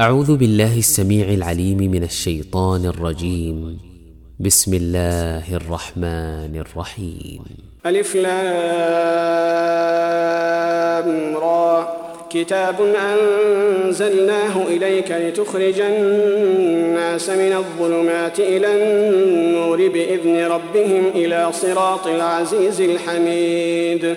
أعوذ بالله السميع العليم من الشيطان الرجيم. بسم الله الرحمن الرحيم. ألف لام را. كتاب أنزلناه إليك لتخرج الناس من الظلمات إلى النور بإذن ربهم إلى صراط العزيز الحميد.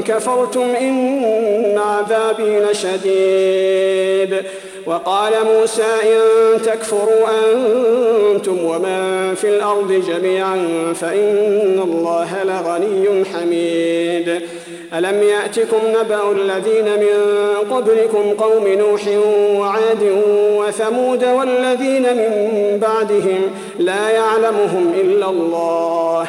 كفرتم إن عذابي لشديد. وقال موسى إن تكفروا أنتم ومن في الأرض جميعا فإن الله لغني حميد. ألم يأتكم نبأ الذين من قبلكم قوم نوح وعاد وثمود والذين من بعدهم لا يعلمهم إلا الله.